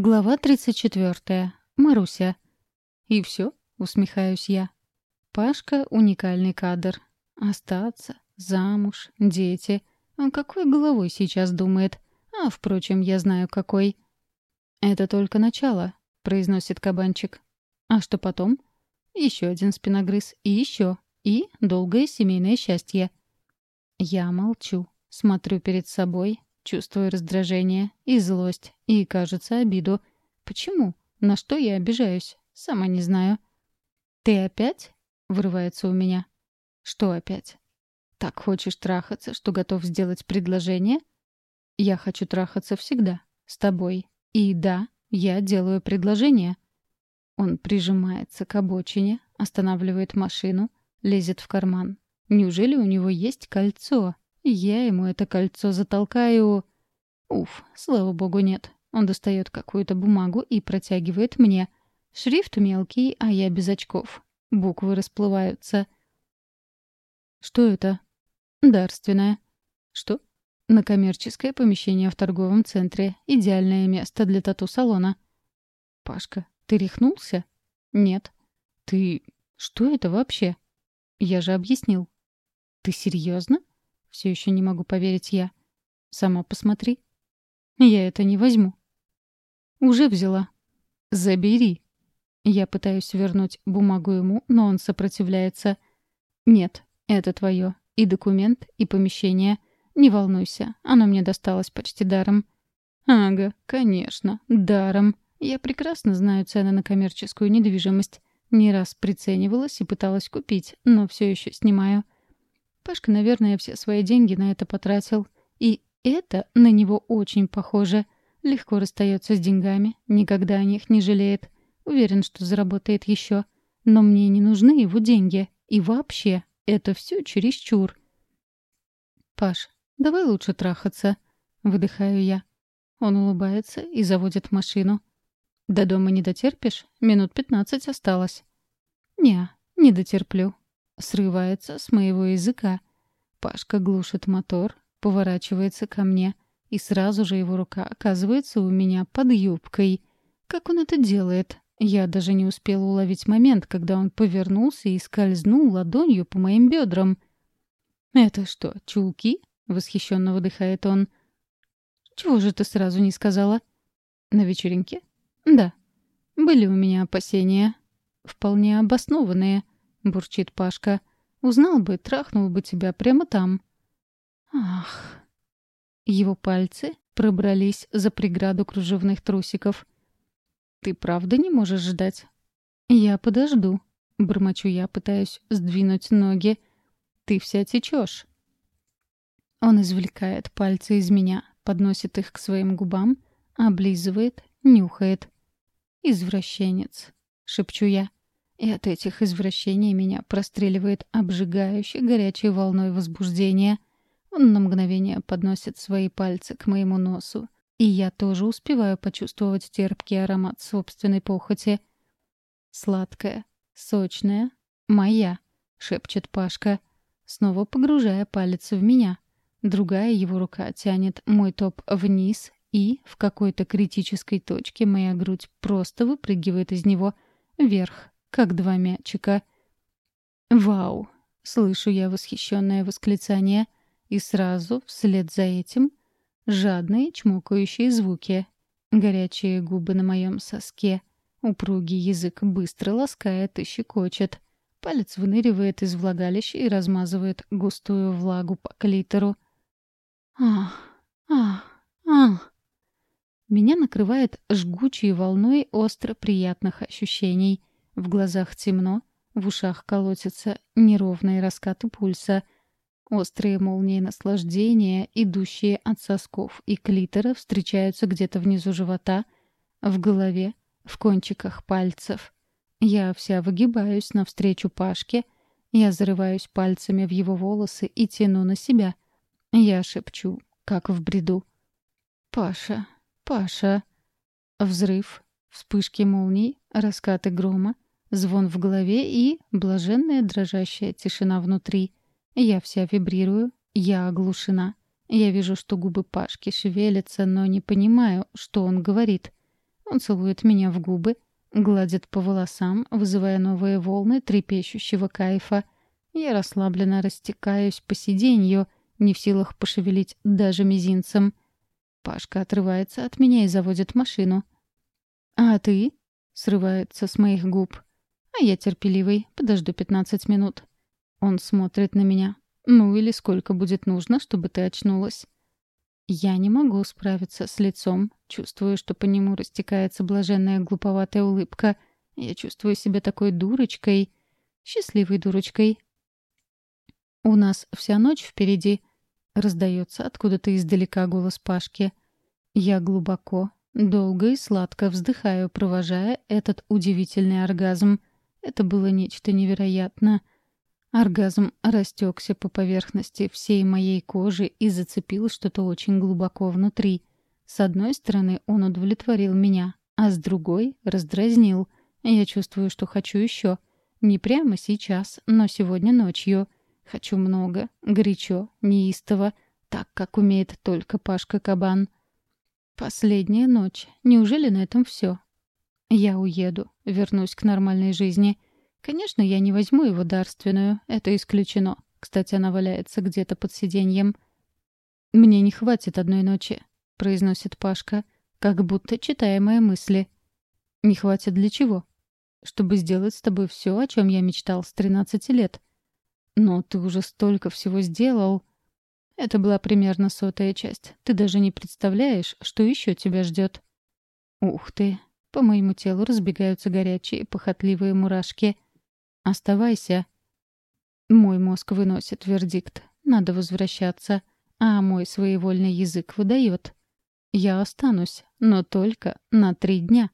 Глава 34. Маруся. И все, усмехаюсь я. Пашка — уникальный кадр. Остаться, замуж, дети. Он а какой головой сейчас думает? А, впрочем, я знаю, какой. «Это только начало», — произносит кабанчик. «А что потом?» Еще один спиногрыз. И еще. И долгое семейное счастье. Я молчу, смотрю перед собой, Чувствую раздражение и злость, и, кажется, обиду. Почему? На что я обижаюсь? Сама не знаю. «Ты опять?» — вырывается у меня. «Что опять?» «Так хочешь трахаться, что готов сделать предложение?» «Я хочу трахаться всегда. С тобой. И да, я делаю предложение». Он прижимается к обочине, останавливает машину, лезет в карман. Неужели у него я ему это кольцо затолкаю... Уф, слава богу, нет. Он достает какую-то бумагу и протягивает мне. Шрифт мелкий, а я без очков. Буквы расплываются. «Что это?» «Дарственное». «Что?» «На коммерческое помещение в торговом центре. Идеальное место для тату-салона». «Пашка, ты рехнулся?» «Нет». «Ты... что это вообще?» «Я же объяснил». «Ты серьезно? все еще не могу поверить я. Сама посмотри. Я это не возьму. Уже взяла. Забери. Я пытаюсь вернуть бумагу ему, но он сопротивляется. Нет, это твое. И документ, и помещение. Не волнуйся, оно мне досталось почти даром. Ага, конечно, даром. Я прекрасно знаю цены на коммерческую недвижимость. Не раз приценивалась и пыталась купить, но все еще снимаю. Пашка, наверное, все свои деньги на это потратил. И это на него очень похоже. Легко расстается с деньгами, никогда о них не жалеет. Уверен, что заработает еще. Но мне не нужны его деньги. И вообще, это все чересчур. «Паш, давай лучше трахаться», — выдыхаю я. Он улыбается и заводит машину. «До дома не дотерпишь? Минут пятнадцать осталось». «Не, не дотерплю. срывается с моего языка. Пашка глушит мотор, поворачивается ко мне, и сразу же его рука оказывается у меня под юбкой. Как он это делает? Я даже не успела уловить момент, когда он повернулся и скользнул ладонью по моим бедрам. «Это что, чулки?» — восхищенно выдыхает он. «Чего же ты сразу не сказала?» «На вечеринке?» бурчит Пашка. «Узнал бы, трахнул бы тебя прямо там». «Ах!» Его пальцы пробрались за преграду кружевных трусиков. «Ты правда не можешь ждать?» «Я подожду», — бормочу я, пытаюсь сдвинуть ноги. «Ты вся течешь». Он извлекает пальцы из меня, подносит их к своим губам, облизывает, нюхает. «Извращенец», — шепчу я. И от этих извращений меня простреливает обжигающей горячей волной возбуждения. Он на мгновение подносит свои пальцы к моему носу, и я тоже успеваю почувствовать терпкий аромат собственной похоти. «Сладкая, сочная, моя», — шепчет Пашка, снова погружая палец в меня. Другая его рука тянет мой топ вниз, и в какой-то критической точке моя грудь просто выпрыгивает из него вверх, как два мячика. «Вау!» — слышу я восхищенное восклицание. И сразу, вслед за этим, жадные чмокающие звуки. Горячие губы на моем соске. Упругий язык быстро ласкает и щекочет. Палец выныривает из влагалища и размазывает густую влагу по клитору. «Ах, ах, ах!» Меня накрывает жгучей волной остро приятных ощущений — в глазах темно, в ушах колотятся неровные раскаты пульса. Острые молнии наслаждения, идущие от сосков и клитора, встречаются где-то внизу живота, в голове, в кончиках пальцев. Я вся выгибаюсь навстречу Пашке, я зарываюсь пальцами в его волосы и тяну на себя. Я шепчу, как в бреду. «Паша, Паша!» Взрыв, вспышки молний, раскаты грома, Звон в голове и блаженная дрожащая тишина внутри. Я вся вибрирую, я оглушена. Я вижу, что губы Пашки шевелятся, но не понимаю, что он говорит. Он целует меня в губы, гладит по волосам, вызывая новые волны трепещущего кайфа. Я расслабленно растекаюсь по сиденью, не в силах пошевелить даже мизинцем. Пашка отрывается от меня и заводит машину. «А ты?» — срывается с моих губ. А я терпеливый, подожду пятнадцать минут. Он смотрит на меня. «Ну или сколько будет нужно, чтобы ты очнулась?» Я не могу справиться с лицом. Чувствую, что по нему растекается блаженная глуповатая улыбка. Я чувствую себя такой дурочкой. Счастливой дурочкой. «У нас вся ночь впереди», — раздается откуда-то издалека голос Пашки. Я глубоко, долго и сладко вздыхаю, провожая этот удивительный оргазм. Это было нечто невероятное. Оргазм растекся по поверхности всей моей кожи и зацепил что-то очень глубоко внутри. С одной стороны, он удовлетворил меня, а с другой — раздразнил. Я чувствую, что хочу еще. Не прямо сейчас, но сегодня ночью. Хочу много, горячо, неистово, так, как умеет только Пашка Кабан. Последняя ночь. Неужели на этом все? Я уеду. Вернусь к нормальной жизни. Конечно, я не возьму его дарственную. Это исключено. Кстати, она валяется где-то под сиденьем. «Мне не хватит одной ночи», — произносит Пашка, как будто читая мои мысли. «Не хватит для чего?» «Чтобы сделать с тобой все, о чем я мечтал с 13 лет». «Но ты уже столько всего сделал». Это была примерно сотая часть. Ты даже не представляешь, что еще тебя ждет. «Ух ты, по-моему телу разбегаются горячие, похотливые мурашки. «Оставайся». Мой мозг выносит вердикт. Надо возвращаться. А мой своевольный язык выдает. Я останусь, но только на три дня.